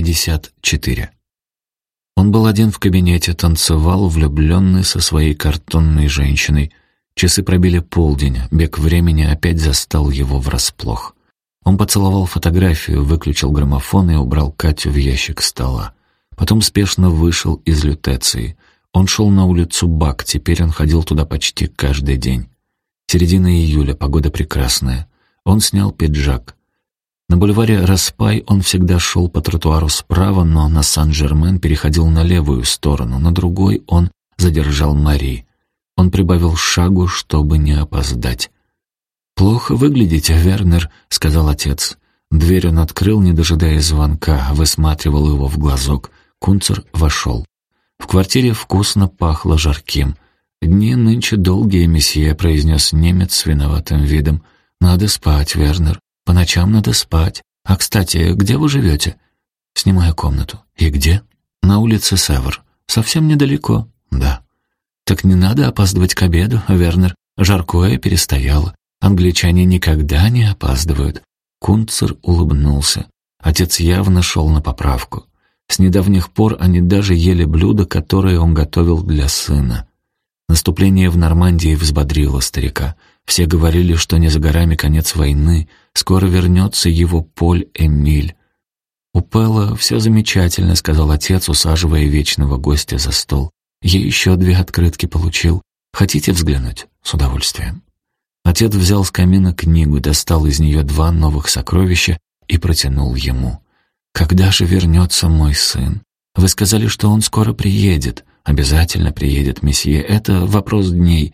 54. Он был один в кабинете, танцевал, влюбленный со своей картонной женщиной. Часы пробили полдень, бег времени опять застал его врасплох. Он поцеловал фотографию, выключил граммофон и убрал Катю в ящик стола. Потом спешно вышел из лютеции. Он шел на улицу Бак, теперь он ходил туда почти каждый день. Середина июля, погода прекрасная. Он снял пиджак. На бульваре Распай он всегда шел по тротуару справа, но на Сан-Жермен переходил на левую сторону, на другой он задержал Мари. Он прибавил шагу, чтобы не опоздать. «Плохо выглядите, Вернер», — сказал отец. Дверь он открыл, не дожидаясь звонка, высматривал его в глазок. Кунцер вошел. В квартире вкусно пахло жарким. «Дни нынче долгие, месье», — произнес немец с виноватым видом. «Надо спать, Вернер. По ночам надо спать. А, кстати, где вы живете?» «Снимаю комнату». «И где?» «На улице Север. Совсем недалеко». «Да». «Так не надо опаздывать к обеду, Вернер. Жаркое перестояло. Англичане никогда не опаздывают». Кунцер улыбнулся. Отец явно шел на поправку. С недавних пор они даже ели блюда, которые он готовил для сына. Наступление в Нормандии взбодрило старика. Все говорили, что не за горами конец войны, скоро вернется его Поль Эмиль. «У Пэлла все замечательно», — сказал отец, усаживая вечного гостя за стол. «Я еще две открытки получил. Хотите взглянуть?» «С удовольствием». Отец взял с камина книгу, достал из нее два новых сокровища и протянул ему. «Когда же вернется мой сын? Вы сказали, что он скоро приедет. Обязательно приедет, месье. Это вопрос дней».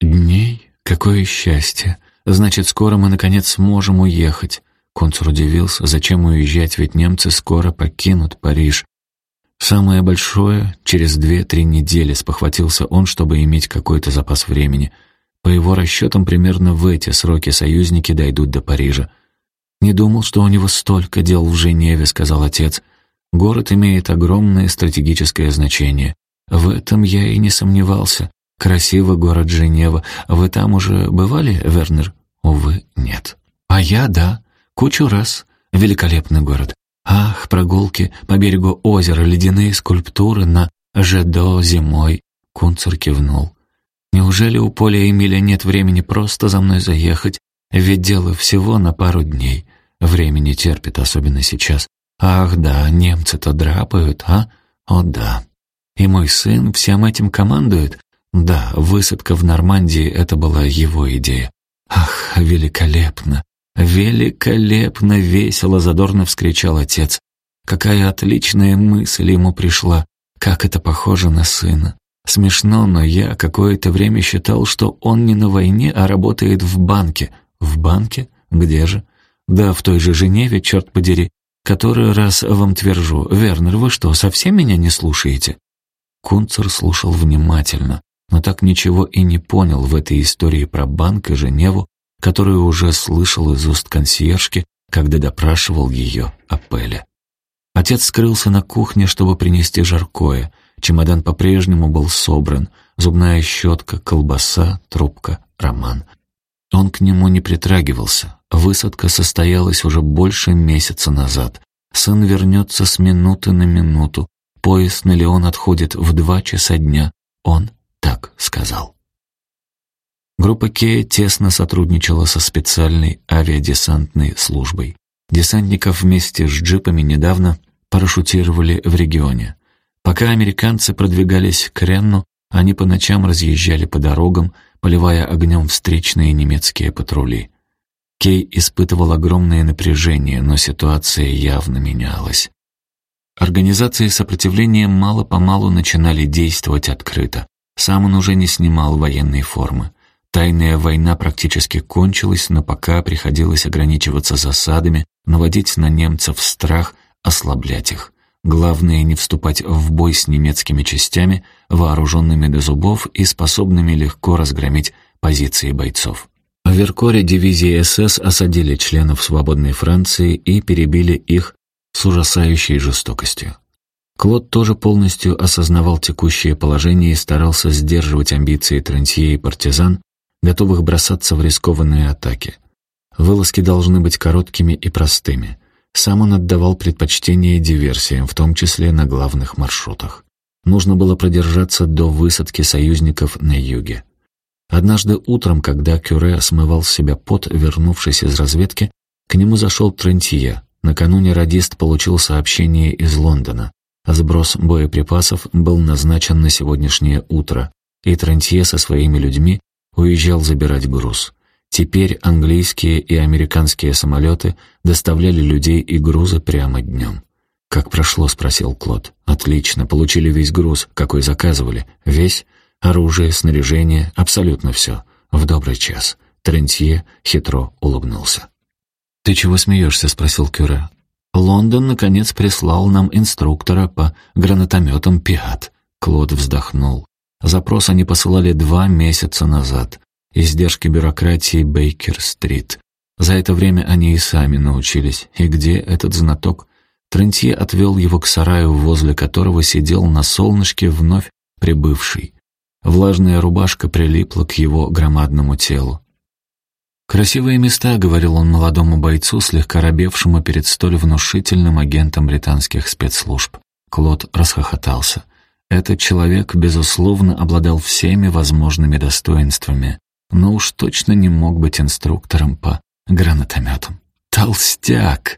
«Дней? Какое счастье! Значит, скоро мы, наконец, сможем уехать». Консул удивился, зачем уезжать, ведь немцы скоро покинут Париж. Самое большое, через две-три недели спохватился он, чтобы иметь какой-то запас времени. По его расчетам, примерно в эти сроки союзники дойдут до Парижа. «Не думал, что у него столько дел в Женеве», — сказал отец. «Город имеет огромное стратегическое значение. В этом я и не сомневался. Красивый город Женева. Вы там уже бывали, Вернер? Увы, нет. А я, да. Кучу раз. Великолепный город. Ах, прогулки по берегу озера, ледяные скульптуры на Жедо зимой. Кунцер кивнул. Неужели у Поля Эмиля нет времени просто за мной заехать? Ведь дело всего на пару дней. Времени терпит, особенно сейчас. Ах да, немцы-то драпают, а? О да. И мой сын всем этим командует? Да, высадка в Нормандии — это была его идея. Ах, великолепно! Великолепно, весело, задорно вскричал отец. Какая отличная мысль ему пришла. Как это похоже на сына. Смешно, но я какое-то время считал, что он не на войне, а работает в банке. В банке? Где же? Да, в той же Женеве, черт подери. Который раз вам твержу. Вернер, вы что, совсем меня не слушаете? Кунцер слушал внимательно, но так ничего и не понял в этой истории про банк и Женеву, которую уже слышал из уст консьержки, когда допрашивал ее о Пеле. Отец скрылся на кухне, чтобы принести жаркое. Чемодан по-прежнему был собран. Зубная щетка, колбаса, трубка, роман. Он к нему не притрагивался. Высадка состоялась уже больше месяца назад. Сын вернется с минуты на минуту. Поезд на Леон отходит в два часа дня. Он так сказал. Группа Кея тесно сотрудничала со специальной авиадесантной службой. Десантников вместе с джипами недавно парашютировали в регионе. Пока американцы продвигались к Ренну, они по ночам разъезжали по дорогам, поливая огнем встречные немецкие патрули. Кей испытывал огромное напряжение, но ситуация явно менялась. Организации сопротивления мало-помалу начинали действовать открыто. Сам он уже не снимал военной формы. Тайная война практически кончилась, но пока приходилось ограничиваться засадами, наводить на немцев страх, ослаблять их. Главное не вступать в бой с немецкими частями, вооруженными до зубов и способными легко разгромить позиции бойцов. В Веркоре дивизии СС осадили членов свободной Франции и перебили их с ужасающей жестокостью. Клод тоже полностью осознавал текущее положение и старался сдерживать амбиции Трантье и партизан, готовых бросаться в рискованные атаки. Вылазки должны быть короткими и простыми. Сам он отдавал предпочтение диверсиям, в том числе на главных маршрутах. Нужно было продержаться до высадки союзников на юге. Однажды утром, когда Кюре смывал с себя пот, вернувшись из разведки, к нему зашел Трентье. Накануне радист получил сообщение из Лондона. Сброс боеприпасов был назначен на сегодняшнее утро, и Трентье со своими людьми уезжал забирать груз. Теперь английские и американские самолеты доставляли людей и грузы прямо днем. «Как прошло?» — спросил Клод. «Отлично, получили весь груз, какой заказывали. Весь? Оружие, снаряжение, абсолютно все. В добрый час». Трентье хитро улыбнулся. «Ты чего смеешься?» — спросил Кюре. «Лондон, наконец, прислал нам инструктора по гранатометам «Пиат». Клод вздохнул. Запрос они посылали два месяца назад издержки бюрократии Бейкер-стрит. За это время они и сами научились. И где этот знаток? Трентье отвел его к сараю, возле которого сидел на солнышке вновь прибывший. Влажная рубашка прилипла к его громадному телу. «Красивые места», — говорил он молодому бойцу, слегка робевшему перед столь внушительным агентом британских спецслужб. Клод расхохотался. Этот человек, безусловно, обладал всеми возможными достоинствами но уж точно не мог быть инструктором по гранатометам. Толстяк!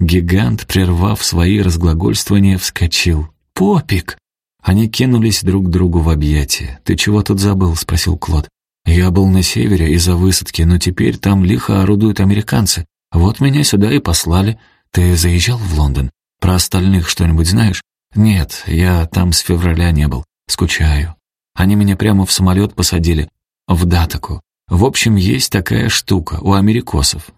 Гигант, прервав свои разглагольствования, вскочил. «Попик!» Они кинулись друг другу в объятия. «Ты чего тут забыл?» — спросил Клод. «Я был на севере из-за высадки, но теперь там лихо орудуют американцы. Вот меня сюда и послали. Ты заезжал в Лондон? Про остальных что-нибудь знаешь?» «Нет, я там с февраля не был. Скучаю. Они меня прямо в самолет посадили, в Датаку. В общем, есть такая штука у америкосов.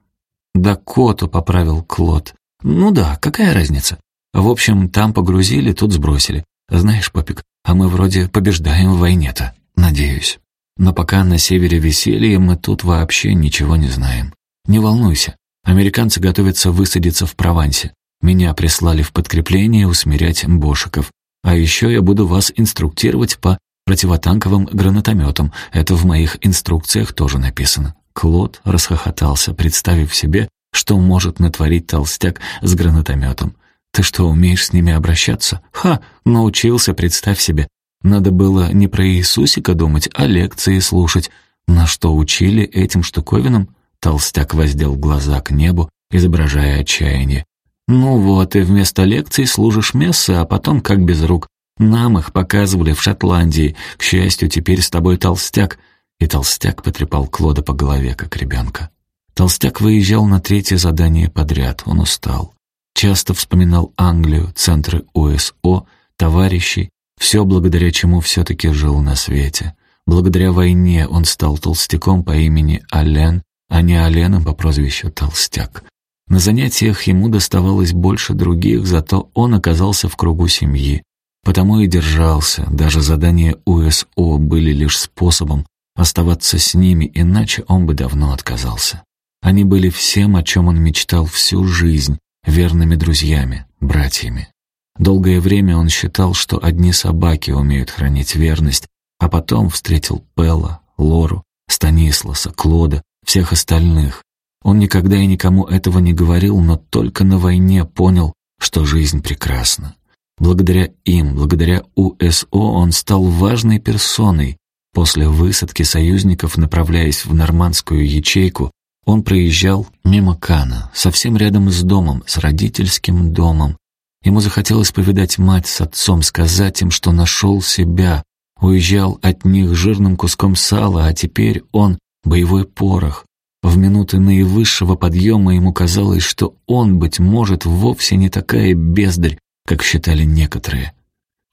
Дакоту поправил Клод. Ну да, какая разница? В общем, там погрузили, тут сбросили. Знаешь, Попик, а мы вроде побеждаем в войне-то, надеюсь. Но пока на севере веселье, мы тут вообще ничего не знаем. Не волнуйся, американцы готовятся высадиться в Провансе. Меня прислали в подкрепление усмирять бошиков. А еще я буду вас инструктировать по противотанковым гранатометом. Это в моих инструкциях тоже написано». Клод расхохотался, представив себе, что может натворить толстяк с гранатометом. «Ты что, умеешь с ними обращаться?» «Ха, научился, представь себе. Надо было не про Иисусика думать, а лекции слушать. На что учили этим штуковинам?» Толстяк воздел глаза к небу, изображая отчаяние. «Ну вот, и вместо лекций служишь мессы, а потом как без рук. Нам их показывали в Шотландии. К счастью, теперь с тобой толстяк». И толстяк потрепал Клода по голове, как ребенка. Толстяк выезжал на третье задание подряд, он устал. Часто вспоминал Англию, центры ОСО, товарищей, все благодаря чему все-таки жил на свете. Благодаря войне он стал толстяком по имени Ален, а не Аленом по прозвищу Толстяк. На занятиях ему доставалось больше других, зато он оказался в кругу семьи. Потому и держался, даже задания УСО были лишь способом оставаться с ними, иначе он бы давно отказался. Они были всем, о чем он мечтал всю жизнь, верными друзьями, братьями. Долгое время он считал, что одни собаки умеют хранить верность, а потом встретил Пелла, Лору, Станисласа, Клода, всех остальных. Он никогда и никому этого не говорил, но только на войне понял, что жизнь прекрасна. Благодаря им, благодаря УСО он стал важной персоной. После высадки союзников, направляясь в нормандскую ячейку, он проезжал мимо Кана, совсем рядом с домом, с родительским домом. Ему захотелось повидать мать с отцом, сказать им, что нашел себя, уезжал от них жирным куском сала, а теперь он — боевой порох. В минуты наивысшего подъема ему казалось, что он, быть может, вовсе не такая бездарь, как считали некоторые.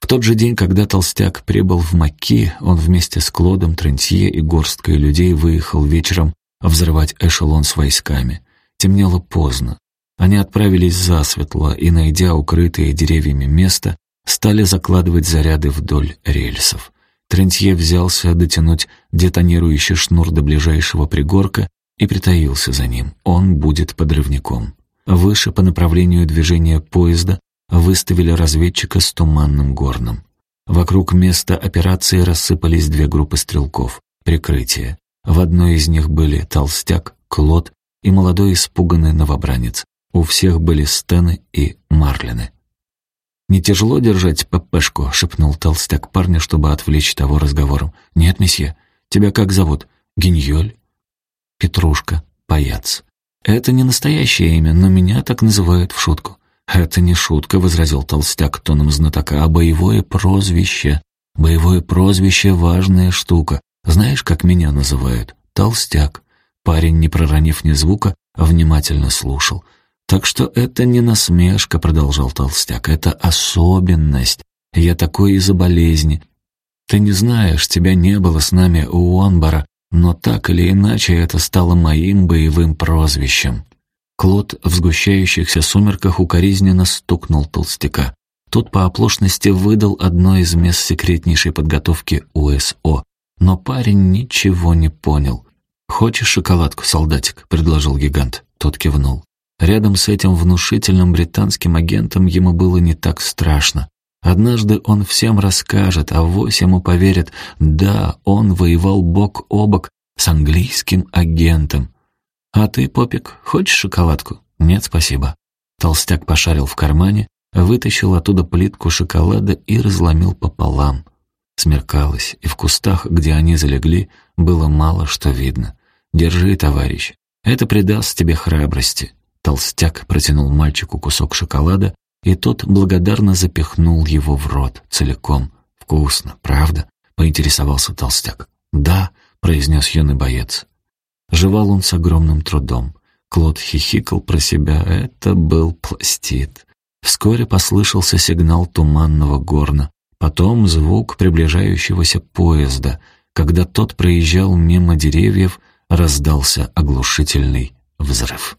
В тот же день, когда Толстяк прибыл в Маки, он вместе с Клодом, Трентье и горсткой людей выехал вечером взрывать эшелон с войсками. Темнело поздно. Они отправились засветло и, найдя укрытые деревьями место, стали закладывать заряды вдоль рельсов. Трентье взялся дотянуть детонирующий шнур до ближайшего пригорка и притаился за ним. Он будет подрывником. Выше по направлению движения поезда выставили разведчика с туманным горном. Вокруг места операции рассыпались две группы стрелков. Прикрытие. В одной из них были толстяк, клод и молодой испуганный новобранец. У всех были стены и марлины. «Не тяжело держать ППшку?» — шепнул толстяк парня, чтобы отвлечь того разговором. «Нет, месье. Тебя как зовут? Гиньоль?» «Петрушка. Паяц. Это не настоящее имя, но меня так называют в шутку». «Это не шутка», — возразил толстяк тоном знатока, «а боевое прозвище. Боевое прозвище — важная штука. Знаешь, как меня называют? Толстяк». Парень, не проронив ни звука, внимательно слушал. «Так что это не насмешка», — продолжал толстяк, — «это особенность. Я такой из-за болезни. Ты не знаешь, тебя не было с нами у Уанбара, но так или иначе это стало моим боевым прозвищем». Клод в сгущающихся сумерках укоризненно стукнул толстяка. Тот по оплошности выдал одно из мест секретнейшей подготовки УСО. Но парень ничего не понял. «Хочешь шоколадку, солдатик?» — предложил гигант. Тот кивнул. Рядом с этим внушительным британским агентом ему было не так страшно. Однажды он всем расскажет, а вось ему поверят, да, он воевал бок о бок с английским агентом. «А ты, Попик, хочешь шоколадку?» «Нет, спасибо». Толстяк пошарил в кармане, вытащил оттуда плитку шоколада и разломил пополам. Смеркалось, и в кустах, где они залегли, было мало что видно. «Держи, товарищ, это придаст тебе храбрости». Толстяк протянул мальчику кусок шоколада, и тот благодарно запихнул его в рот целиком. «Вкусно, правда?» — поинтересовался толстяк. «Да», — произнес юный боец. Жевал он с огромным трудом. Клод хихикал про себя. Это был пластид. Вскоре послышался сигнал туманного горна. Потом звук приближающегося поезда. Когда тот проезжал мимо деревьев, раздался оглушительный взрыв.